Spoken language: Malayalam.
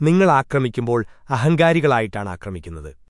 നിങ്ങൾ ആക്രമിക്കുമ്പോൾ അഹങ്കാരികളായിട്ടാണ് ആക്രമിക്കുന്നത്